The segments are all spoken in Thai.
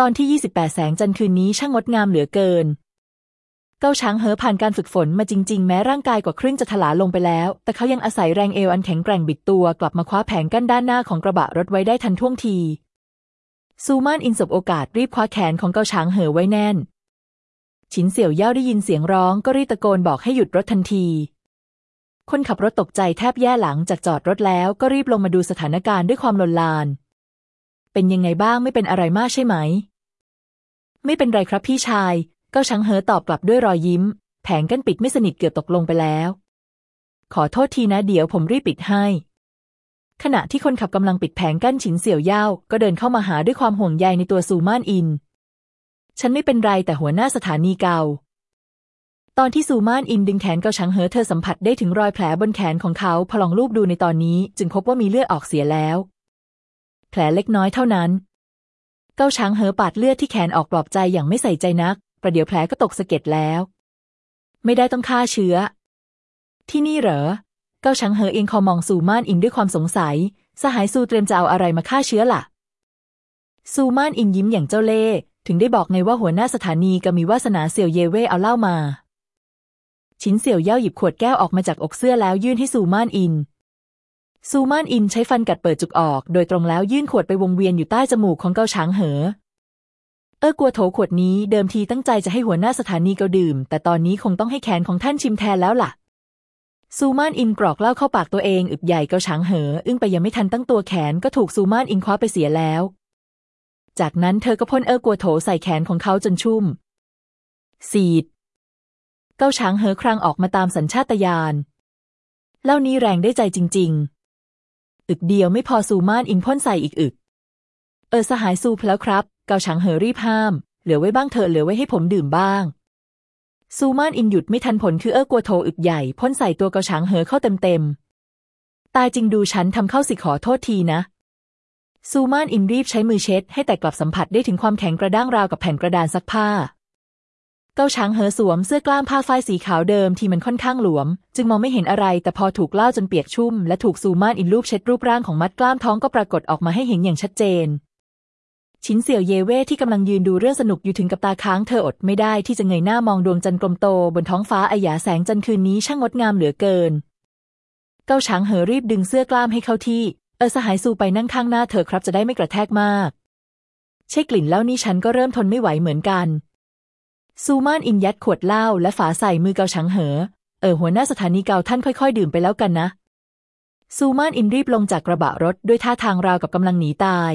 ตอนที่ 28 แสงจันทร์คืนนี้ช่างงดงามเหลือเกิน เก้าช้างเหอผ่านการฝึกฝนมาจริง ๆ แม้ร่างกายกว่าครึ่งจะถลาลงไปแล้ว แต่เขายังอาศัยแรงเอวอันแข็งแกร่งบิดตัวกลับมาคว้าแผงกั้นด้านหน้าของกระบะรถไว้ได้ทันท่วงที ซูมานอินสบโอกาสรีบคว้าแขนของเก้าช้างเหอไว้แน่น ฉินเสี่ยวเย่าได้ยินเสียงร้องก็รีบตะโกนบอกให้หยุดรถทันที คนขับรถตกใจแทบแย่หลังจากจอดรถแล้วก็รีบลงมาดูสถานการณ์ด้วยความลนลาน เป็นยังไงบ้างไม่เป็นอะไรมากใช่ไหม ไม่เป็นไรครับพี่ชายก้าช้างเหอตอบกลับด้วยรอยยิ้ม แผงกั้นปิดไม่สนิทเกือบตกลงไปแล้ว ขอโทษทีนะเดี๋ยวผมรีบปิดให้ ขณะที่คนขับกำลังปิดแผงกั้นฉินเสี่ยวเย่าก็เดินเข้ามาหาด้วยความห่วงใยในตัวซูมานอิน ฉันไม่เป็นไรแต่หัวหน้าสถานีเก่าตอนที่ซูมานอินดึงแขนเกาช้างเหอเธอสัมผัสได้ถึงรอยแผลบนแขนของเขาพอลองลูบดูในตอนนี้ จึงพบว่ามีเลือดออกเสียแล้ว แผลเล็กน้อยเท่านั้น เก้าช้างเหอปาดเลือดที่แขนออกปลอบใจอย่างไม่ใส่ใจนัก ประเดี๋ยวแผลก็ตกสะเก็ดแล้ว ไม่ได้ต้องฆ่าเชื้อ ที่นี่เหรอ เก้าช้างเหอเอียงคอมองซูมานอินด้วยความสงสัย สหายซูเตรียมจะเอาอะไรมาฆ่าเชื้อล่ะ ซูมานอินยิ้มอย่างเจ้าเล่ห์ถึงได้บอกไงว่าหัวหน้าสถานีก็มีวาสนาเสี่ยวเยว่เอาเหล้ามา ฉินเสี่ยวเยว่หยิบขวดแก้วออกมาจากอกเสื้อแล้วยื่นให้ซูมานอิน ซูมานอินใช้ฟันกัดเปิดจุกออก โดยตรงแล้วยื่นขวดไปวงเวียนอยู่ใต้จมูกของเกาช้างเหอ เออกลัวโถขวดนี้เดิมทีตั้งใจจะให้หัวหน้าสถานีเกาดื่ม แต่ตอนนี้คงต้องให้แขนของท่านชิมแทนแล้วล่ะ ซูมานอินกรอกเหล้าเข้าปากตัวเองอึบใหญ่เกาช้างเหอ อึ้งไปยังไม่ทันตั้งตัวแขนก็ถูกซูมานอินคว้าไปเสียแล้ว จากนั้นเธอก็พ่นเออกลัวโถใส่แขนของเขาจนชุ่ม สีด เกาช้างเหอครางออกมาตามสัญชาตญาณเหล้านี้แรงได้ใจจริง ๆ อึกเดียวไม่พอซูมานอินพ่นใส่อีกอึก เออสหายซูพแล้วครับ เกาช้างเหอรีบห้าม เหลือไว้บ้างเถอะเหลือไว้ให้ผมดื่มบ้าง ซูมานอินหยุดไม่ทันผลคือเออกลัวโถอึกใหญ่พ่นใส่ตัวเกาช้างเหอเข้าเต็มๆตายจริงดูฉันทำเข้าสิขอโทษทีนะ ซูมานอินรีบใช้มือเช็ด ให้แต่กลับสัมผัสได้ถึงความแข็งกระด้างราวกับแผ่นกระดานซักผ้า เกาช้างเหอสวมเสื้อกล้ามผ้าฝ้ายสีขาวเดิมที่มันค่อนข้างหลวม จึงมองไม่เห็นอะไรแต่พอถูกเล่าจนเปียกชุ่ม และถูกซูมานอินลูบเช็ดรูปร่างของมัดกล้ามท้องก็ปรากฏออกมาให้เห็นอย่างชัดเจน ชินเสี่ยวเยเว่ที่กำลังยืนดูเรื่องสนุกอยู่ถึงกับตาค้างเธออดไม่ได้ที่จะเงยหน้ามองดวงจันทร์กลมโตบนท้องฟ้าอายาแสงจันทร์คืนนี้ช่างงดงามเหลือเกิน เกาช้างเหอรีบดึงเสื้อกล้ามให้เข้าที่ เออสหายซูไปนั่งข้างหน้าเธอครับจะได้ไม่กระแทกมาก ใช่กลิ่นเหล้านี่ฉันก็เริ่มทนไม่ไหวเหมือนกัน ซูมานอินยัดขวดเหล้าและฝาใส่มือเกาช้างเหอ เออหัวหน้าสถานีเกาท่านค่อยๆ ดื่มไปแล้วกันนะ ซูมานอินรีบลงจากกระบะรถด้วยท่าทางราวกับกำลังหนีตาย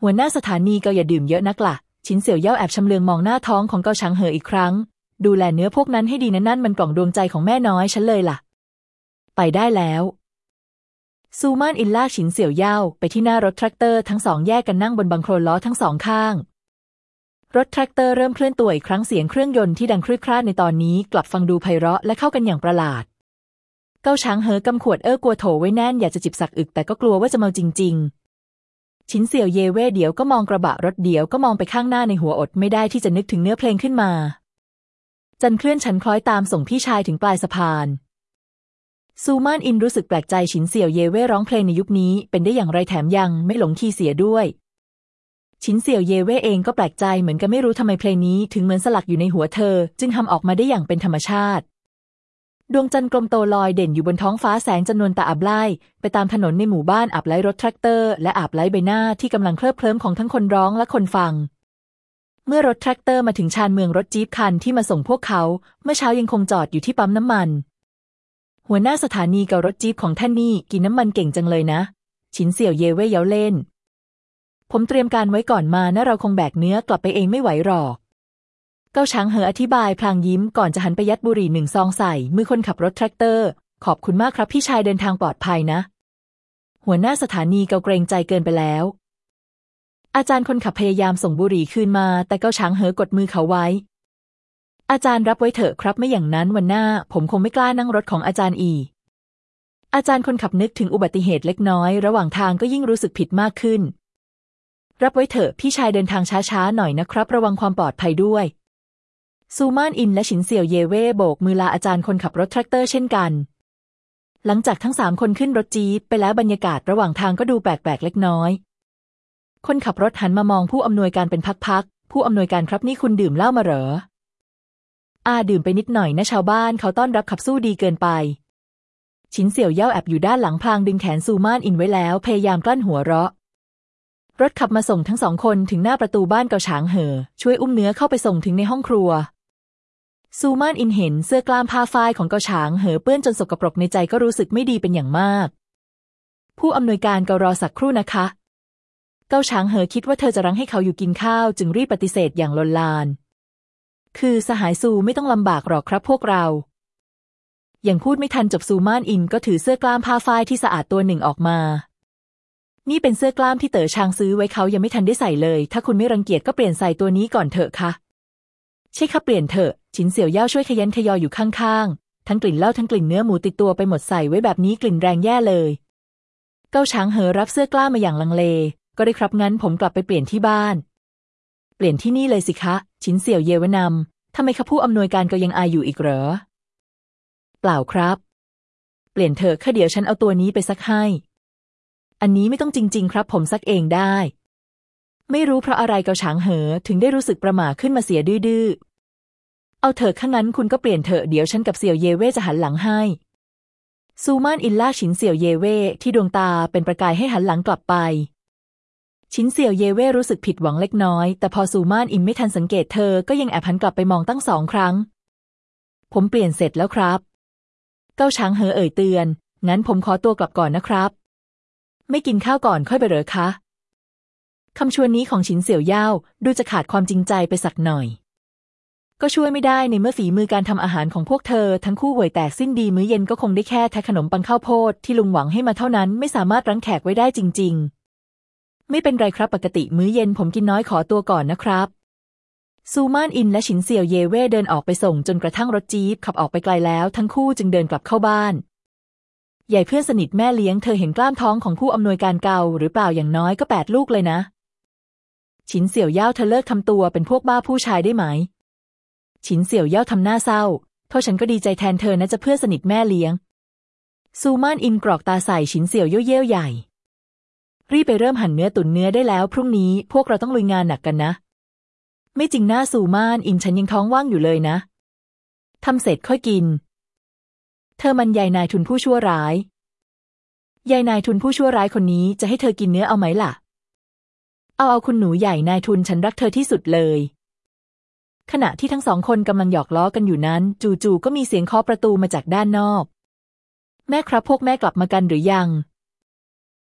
หัวหน้าสถานีเกาอย่าดื่มเยอะนักละ่ะ ชินเสี่ยวเย่าแอบชำเลืองมองหน้าท้องของเกาช้างเหออีกครั้ง ดูแลเนื้อพวกนั้นให้ดีนะนั่นมันกล่องดวงใจของแม่น้อยฉันเลยล่ะ ไปได้แล้ว ซูมานอินลากฉินเสี่ยวเยว่ไปที่หน้ารถแทรกเตอร์ทั้งสองแยกกันนั่งบนบังโคลนล้อทั้งสองข้าง รถแทรกเตอร์เริ่มเคลื่อนตัวอีกครั้งเสียงเครื่องยนต์ที่ดังครืดคร่าในตอนนี้ กลับฟังดูไพเราะและเข้ากันอย่างประหลาด เก้าช้างเหอกำขวดเอ้อร์กัวโถวไว้แน่นอยากจะจิบสักอึกแต่ก็กลัวว่าจะเมาจริง ๆ ฉินเสี่ยวเยว่เดี๋ยวก็มองกระบะรถเดี๋ยวก็มองไปข้างหน้าในหัวอดไม่ได้ที่จะนึกถึงเนื้อเพลงขึ้นมา จันทร์เคลื่อนฉันคล้อยตามส่งพี่ชายถึงปลายสะพานซูมานอินรู้สึกแปลกใจฉินเสี่ยวเยว่ร้องเพลงในยุคนี้เป็นได้อย่างไรแถมยังไม่หลงคีย์เสียด้วย ฉินเสี่ยวเยว่เองก็แปลกใจเหมือนกันไม่รู้ทำไมเพลงนี้ถึงเหมือนสลักอยู่ในหัวเธอ จึงฮัมออกมาได้อย่างเป็นธรรมชาติ ดวงจันทร์กลมโตลอยเด่นอยู่บนท้องฟ้าแสงจันทร์นวลตาอาบไล้ไปตามถนนในหมู่บ้านอาบไล้รถแทรกเตอร์และอาบไล้ใบหน้าที่กำลังเคลิบเคลิ้มของทั้งคนร้องและคนฟัง เมื่อรถแทรกเตอร์มาถึงชานเมืองรถจี๊ปคันที่มาส่งพวกเขา เมื่อเช้ายังคงจอดอยู่ที่ปั๊มน้ำมัน หัวหน้าสถานีกับรถจี๊ปของท่านนี่กินน้ำมันเก่งจังเลยนะ ชินเสี่ยวเย่เว่เย้าเล่น ผมเตรียมการไว้ก่อนมานะเราคงแบกเนื้อกลับไปเองไม่ไหวหรอก เก้าช้างเหออธิบายพลางยิ้มก่อนจะหันไปยัดบุหรี่หนึ่งซองใส่ มือคนขับรถแทรกเตอร์ ขอบคุณมากครับพี่ชายเดินทางปลอดภัยนะ หัวหน้าสถานีเกาเกรงใจเกินไปแล้ว อาจารย์คนขับพยายามส่งบุหรี่คืนมา แต่เก้าช้างเหอกดมือเขาไว้ อาจารย์รับไว้เถอะครับไม่อย่างนั้นวันหน้า ผมคงไม่กล้านั่งรถของอาจารย์อีอาจารย์คนขับนึกถึงอุบัติเหตุเล็กน้อย ระหว่างทางก็ยิ่งรู้สึกผิดมากขึ้น รับไว้เถอะพี่ชายเดินทางช้าๆ หน่อยนะครับ ระวังความปลอดภัยด้วย ซูมานอินและฉินเสี่ยวเยเว่โบกมือลาอาจารย์คนขับรถแทรกเตอร์เช่นกัน หลังจากทั้งสามคนขึ้นรถจี๊ปไปแล้วบรรยากาศระหว่างทางก็ดูแปลกๆเล็กน้อย คนขับรถหันมามองผู้อำนวยการเป็นพักๆ ผู้อำนวยการครับนี่คุณดื่มเหล้ามาเหรอ อาดื่มไปนิดหน่อยนะชาวบ้านเขาต้อนรับขับสู้ดีเกินไปชินเสี่ยวเย่าแอบอยู่ด้านหลังพลางดึงแขนซูมานอินไว้แล้ว พยายามกลั้นหัวเราะ รถขับมาส่งทั้งสองคนถึงหน้าประตูบ้านเกาฉางเหอ ช่วยอุ้มเนื้อเข้าไปส่งถึงในห้องครัว ซูมานอินเห็นเสื้อกล้ามผ้าฝ้ายของเกาฉางเหอเปื้อนจนสกปรกในใจก็รู้สึกไม่ดีเป็นอย่างมาก ผู้อำนวยการก็รอสักครู่นะคะ เกาฉางเหอคิดว่าเธอจะรั้งให้เขาอยู่กินข้าว จึงรีบปฏิเสธอย่างลนลาน คือสหายซูไม่ต้องลำบากหรอกครับพวกเราอย่างพูดไม่ทันจบซูมานอินก็ถือเสื้อกล้ามผ้าฝ้ายที่สะอาดตัวหนึ่งออกมา นี่เป็นเสื้อกล้ามที่เต๋อชางซื้อไว้เขายังไม่ทันได้ใส่เลย ถ้าคุณไม่รังเกียจก็เปลี่ยนใส่ตัวนี้ก่อนเถอะค่ะ ใช่ค่ะเปลี่ยนเถอะฉินเสี่ยวเย่าช่วยขยันขยออยู่ข้างๆ ทั้งกลิ่นเหล้าทั้งกลิ่นเนื้อหมูติดตัวไปหมดใส่ไว้แบบนี้กลิ่นแรงแย่เลย เก้าช้างเหอรับเสื้อกล้ามมาอย่างลังเล ก็ได้ครับงั้นผมกลับไปเปลี่ยนที่บ้าน เปลี่ยนที่นี่เลยสิคะฉินเสี่ยวเยวนำทำไมคะผู้อำนวยการก็ยังอายอยู่อีกเหรอ เปล่าครับ เปลี่ยนเถอะค่ะเดี๋ยวฉันเอาตัวนี้ไปซักให้ อันนี้ไม่ต้องจริง ๆ ครับ ผมซักเองได้ ไม่รู้เพราะอะไรเกาฉางเหอ ถึงได้รู้สึกประหม่าขึ้นมาเสียดื้อๆ เอาเถอะข้างนั้นคุณก็เปลี่ยนเถอะเดี๋ยวฉันกับเสี่ยวเยเว่จะหันหลังให้ ซูมานอินล่าชินเสี่ยวเยเว่ที่ดวงตาเป็นประกายให้หันหลังกลับไป ชินเสี่ยวเยเว่รู้สึกผิดหวังเล็กน้อย แต่พอซูมานอินไม่ทันสังเกตเธอก็ยังแอบหันกลับไปมองตั้งสองครั้ง ผมเปลี่ยนเสร็จแล้วครับ เกาช้างเหอเอ่ยเตือนงั้นผมขอตัวกลับก่อนนะครับ ไม่กินข้าวก่อนค่อยไปเหรอคะคำชวนนี้ของฉินเสี่ยวย่าดูจะขาดความจริงใจไปสักหน่อย ก็ช่วยไม่ได้ในเมื่อฝีมือการทำอาหารของพวกเธอ ทั้งคู่ห่วยแตกสิ้นดีมื้อเย็นก็คงได้แค่แทะขนมปังข้าวโพดที่ลุงหวังให้มาเท่านั้นไม่สามารถรั้งแขกไว้ได้จริง ๆ ไม่เป็นไรครับปกติมื้อเย็นผมกินน้อยขอตัวก่อนนะครับซูมานอินและฉินเสี่ยวเยเว่เดินออกไปส่งจนกระทั่งรถจี๊ปขับออกไปไกลแล้วทั้งคู่จึงเดินกลับเข้าบ้าน ใหญ่เพื่อนสนิทแม่เลี้ยงเธอเห็นกล้ามท้องของผู้อำนวยการเก่าหรือเปล่าอย่างน้อยก็แปดลูกเลยนะ ฉินเสี่ยวเย่าเธอเลิกทำตัวเป็นพวกบ้าผู้ชายได้ไหม ฉินเสี่ยวเย่าทำหน้าเศร้าเท่าฉันก็ดีใจแทนเธอนะจะเพื่อนสนิทแม่เลี้ยง ซูมานอินกรอกตาใส่ฉินเสี่ยวเย่เย่ใหญ่ รีบไปเริ่มหั่นเนื้อตุ๋นเนื้อได้แล้ว พรุ่งนี้พวกเราต้องลุยงานหนักกันนะ ไม่จริงหน้าซูมานอินฉันยังท้องว่างอยู่เลยนะทำเสร็จค่อยกิน เธอมันยายนายทุนผู้ชั่วร้าย ยายนายทุนผู้ชั่วร้ายคนนี้จะให้เธอกินเนื้อเอาไหมล่ะ เอาเอาคุณหนูใหญ่นายทุนฉันรักเธอที่สุดเลย ขณะที่ทั้งสองคนกำลังหยอกล้อกันอยู่นั้น จู่ๆก็มีเสียงเคาะประตูมาจากด้านนอก แม่ครับพวกแม่กลับมากันหรือยัง